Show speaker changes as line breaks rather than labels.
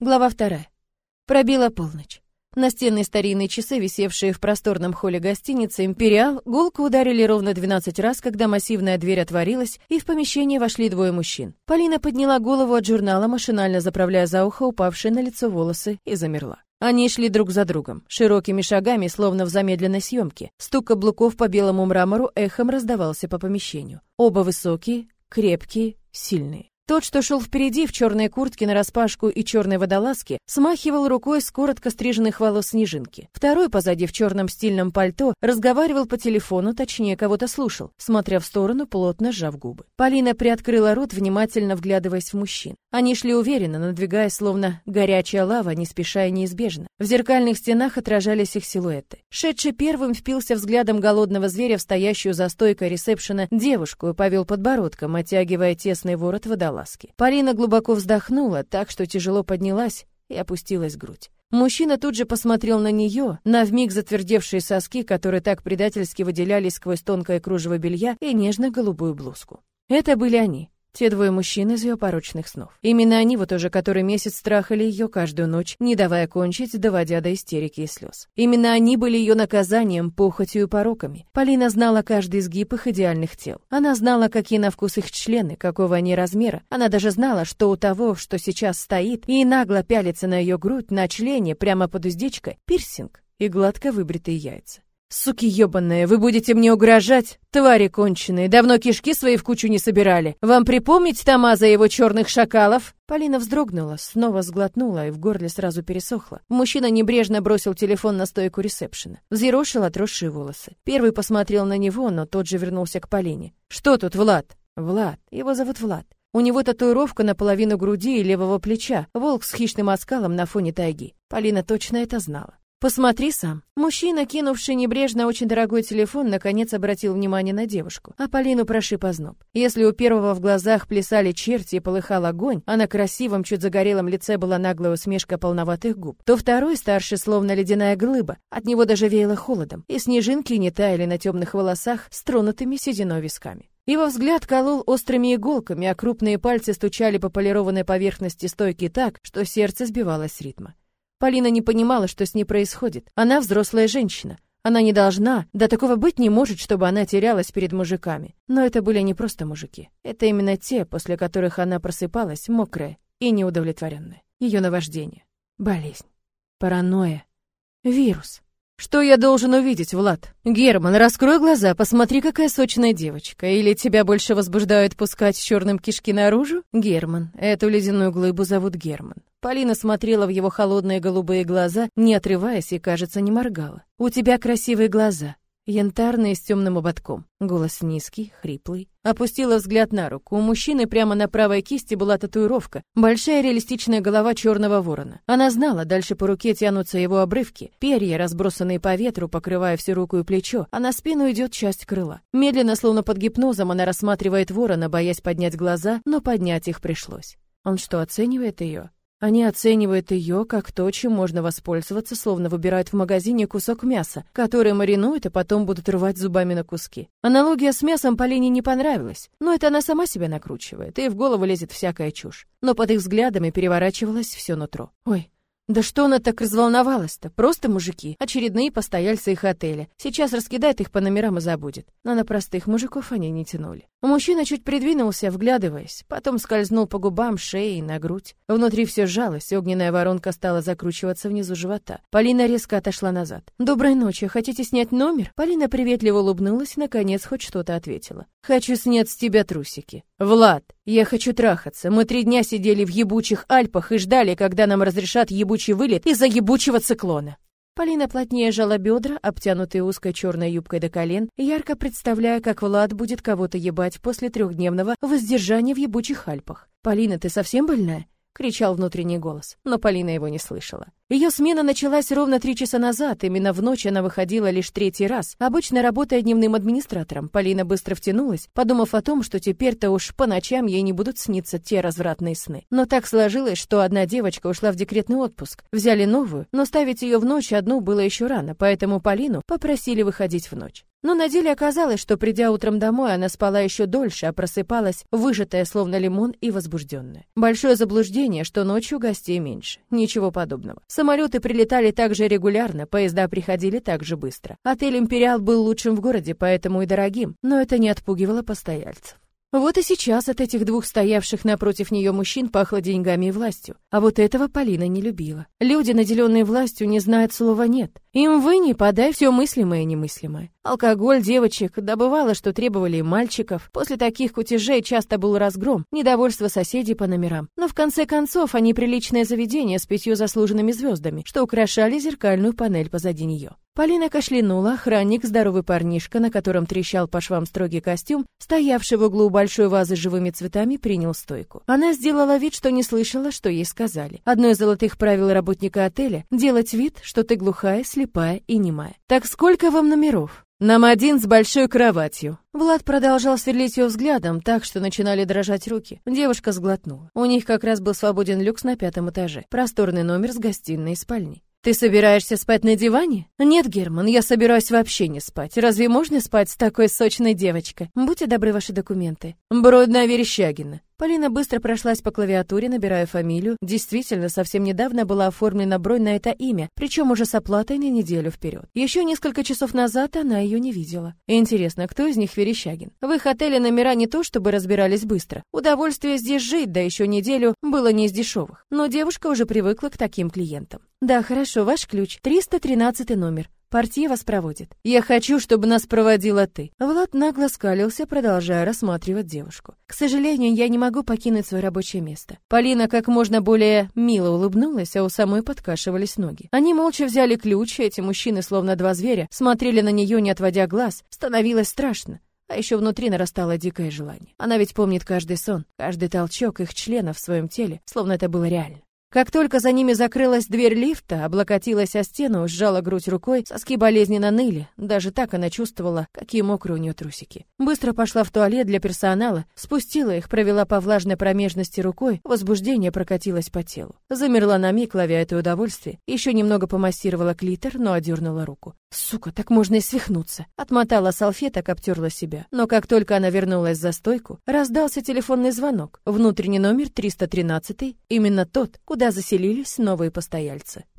Глава вторая. Пробила полночь. Настенные старинные часы, висевшие в просторном холле гостиницы «Империал», гулко ударили ровно 12 раз, когда массивная дверь отворилась, и в помещение вошли двое мужчин. Полина подняла голову от журнала, машинально заправляя за ухо упавшие на лицо волосы, и замерла. Они шли друг за другом, широкими шагами, словно в замедленной съемке. Стук каблуков по белому мрамору эхом раздавался по помещению. Оба высокие, крепкие, сильные. Тот, что шел впереди в черной куртке нараспашку и черной водолазке, смахивал рукой с коротко стриженных волос снежинки. Второй, позади в черном стильном пальто, разговаривал по телефону, точнее, кого-то слушал, смотря в сторону, плотно сжав губы. Полина приоткрыла рот, внимательно вглядываясь в мужчин. Они шли уверенно, надвигаясь, словно горячая лава, не спеша и неизбежно. В зеркальных стенах отражались их силуэты. Шедший первым впился взглядом голодного зверя в стоящую за стойкой ресепшена девушку и повел подбородком, оттягивая тесный ворот водолазки ласки. Полина глубоко вздохнула, так что тяжело поднялась и опустилась грудь. Мужчина тут же посмотрел на нее, на вмиг затвердевшие соски, которые так предательски выделялись сквозь тонкое кружево белья и нежно-голубую блузку. Это были они. Те двое мужчин из ее порочных снов. Именно они вот уже который месяц страхали ее каждую ночь, не давая кончить, доводя до истерики и слез. Именно они были ее наказанием, похотью и пороками. Полина знала каждый изгиб их идеальных тел. Она знала, какие на вкус их члены, какого они размера. Она даже знала, что у того, что сейчас стоит, и нагло пялится на ее грудь, на члене, прямо под уздечкой, пирсинг и гладко выбритые яйца. «Суки ёбаные, вы будете мне угрожать? Твари конченые, давно кишки свои в кучу не собирали. Вам припомнить Тамаза и его черных шакалов?» Полина вздрогнула, снова сглотнула и в горле сразу пересохло. Мужчина небрежно бросил телефон на стойку ресепшена. Взъерошил отросшие волосы. Первый посмотрел на него, но тот же вернулся к Полине. «Что тут, Влад?» «Влад. Его зовут Влад. У него татуировка наполовину груди и левого плеча, волк с хищным оскалом на фоне тайги. Полина точно это знала. Посмотри сам. Мужчина, кинувший небрежно очень дорогой телефон, наконец обратил внимание на девушку. А Полину прошиб озноб. Если у первого в глазах плясали черти и полыхал огонь, а на красивом, чуть загорелом лице была наглая усмешка полноватых губ, то второй, старший, словно ледяная глыба, от него даже веяло холодом, и снежинки не таяли на темных волосах с тронутыми сединой висками. Его взгляд колол острыми иголками, а крупные пальцы стучали по полированной поверхности стойки так, что сердце сбивалось с ритма. Полина не понимала, что с ней происходит. Она взрослая женщина. Она не должна, да такого быть не может, чтобы она терялась перед мужиками. Но это были не просто мужики. Это именно те, после которых она просыпалась, мокрая и неудовлетворенная. Ее наваждение, болезнь, паранойя, вирус. Что я должен увидеть, Влад? Герман, раскрой глаза, посмотри, какая сочная девочка. Или тебя больше возбуждают пускать черным кишки наружу? Герман. Эту ледяную глыбу зовут Герман. Полина смотрела в его холодные голубые глаза, не отрываясь и, кажется, не моргала. У тебя красивые глаза, янтарные с темным ободком. Голос низкий, хриплый. Опустила взгляд на руку. У мужчины прямо на правой кисти была татуировка. Большая реалистичная голова черного ворона. Она знала, дальше по руке тянутся его обрывки. Перья, разбросанные по ветру, покрывая всю руку и плечо, а на спину идет часть крыла. Медленно, словно под гипнозом, она рассматривает ворона, боясь поднять глаза, но поднять их пришлось. Он что, оценивает ее? Они оценивают ее как то, чем можно воспользоваться, словно выбирают в магазине кусок мяса, который маринуют, а потом будут рвать зубами на куски. Аналогия с мясом Полине не понравилась, но это она сама себя накручивает, и в голову лезет всякая чушь. Но под их взглядами переворачивалось все нутро. «Ой, да что она так разволновалась-то? Просто мужики, очередные постояльцы их отеля. Сейчас раскидает их по номерам и забудет. Но на простых мужиков они не тянули. Мужчина чуть придвинулся, вглядываясь, потом скользнул по губам, шее и на грудь. Внутри все сжалось, огненная воронка стала закручиваться внизу живота. Полина резко отошла назад. «Доброй ночи, хотите снять номер?» Полина приветливо улыбнулась и, наконец, хоть что-то ответила. «Хочу снять с тебя трусики». «Влад, я хочу трахаться. Мы три дня сидели в ебучих Альпах и ждали, когда нам разрешат ебучий вылет из-за ебучего циклона». Полина плотнее жала бедра, обтянутые узкой черной юбкой до колен, ярко представляя, как Влад будет кого-то ебать после трехдневного воздержания в ебучих Альпах. «Полина, ты совсем больная?» Кричал внутренний голос, но Полина его не слышала. Ее смена началась ровно три часа назад, именно в ночь она выходила лишь третий раз. Обычно работая дневным администратором, Полина быстро втянулась, подумав о том, что теперь-то уж по ночам ей не будут сниться те развратные сны. Но так сложилось, что одна девочка ушла в декретный отпуск. Взяли новую, но ставить ее в ночь одну было еще рано, поэтому Полину попросили выходить в ночь. Но на деле оказалось, что придя утром домой, она спала еще дольше, а просыпалась, выжатая словно лимон и возбужденная. Большое заблуждение, что ночью гостей меньше. Ничего подобного. Самолеты прилетали так же регулярно, поезда приходили так же быстро. Отель «Империал» был лучшим в городе, поэтому и дорогим, но это не отпугивало постояльцев. Вот и сейчас от этих двух стоявших напротив нее мужчин пахло деньгами и властью. А вот этого Полина не любила. Люди, наделенные властью, не знают слова «нет». Им вы не подай все мыслимое и немыслимое. Алкоголь девочек добывало, что требовали мальчиков. После таких кутежей часто был разгром, недовольство соседей по номерам. Но в конце концов они приличное заведение с пятью заслуженными звездами, что украшали зеркальную панель позади нее. Полина кашлянула, охранник, здоровый парнишка, на котором трещал по швам строгий костюм, стоявший в углу большой вазы с живыми цветами, принял стойку. Она сделала вид, что не слышала, что ей сказали. Одно из золотых правил работника отеля — делать вид, что ты глухая, и немая. «Так сколько вам номеров?» «Нам один с большой кроватью». Влад продолжал сверлить ее взглядом, так что начинали дрожать руки. Девушка сглотнула. У них как раз был свободен люкс на пятом этаже. Просторный номер с гостиной и спальней. Ты собираешься спать на диване? Нет, Герман, я собираюсь вообще не спать. Разве можно спать с такой сочной девочкой? Будьте добры ваши документы. Бродная Верещагина. Полина быстро прошлась по клавиатуре, набирая фамилию. Действительно, совсем недавно была оформлена бронь на это имя, причем уже с оплатой на неделю вперед. Еще несколько часов назад она ее не видела. Интересно, кто из них Верещагин? В их отеле номера не то чтобы разбирались быстро. Удовольствие здесь жить, да еще неделю, было не из дешевых. Но девушка уже привыкла к таким клиентам. Да, хорошо, ваш ключ. 313 номер. Партия вас проводит. Я хочу, чтобы нас проводила ты. Влад нагло скалился, продолжая рассматривать девушку. К сожалению, я не могу покинуть свое рабочее место. Полина как можно более мило улыбнулась, а у самой подкашивались ноги. Они молча взяли ключ, эти мужчины, словно два зверя, смотрели на нее, не отводя глаз. Становилось страшно. А еще внутри нарастало дикое желание. Она ведь помнит каждый сон, каждый толчок их членов в своем теле, словно это было реально. Как только за ними закрылась дверь лифта, облокотилась о стену, сжала грудь рукой, соски болезненно ныли. Даже так она чувствовала, какие мокрые у нее трусики. Быстро пошла в туалет для персонала, спустила их, провела по влажной промежности рукой, возбуждение прокатилось по телу. Замерла на миг, ловя это удовольствие, еще немного помассировала клитор, но одернула руку. Сука, так можно и свихнуться. Отмотала салфеток, обтерла себя. Но как только она вернулась за стойку, раздался телефонный звонок. Внутренний номер 313, именно тот, куда заселились новые постояльцы.